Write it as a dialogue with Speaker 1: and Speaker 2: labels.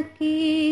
Speaker 1: अकेली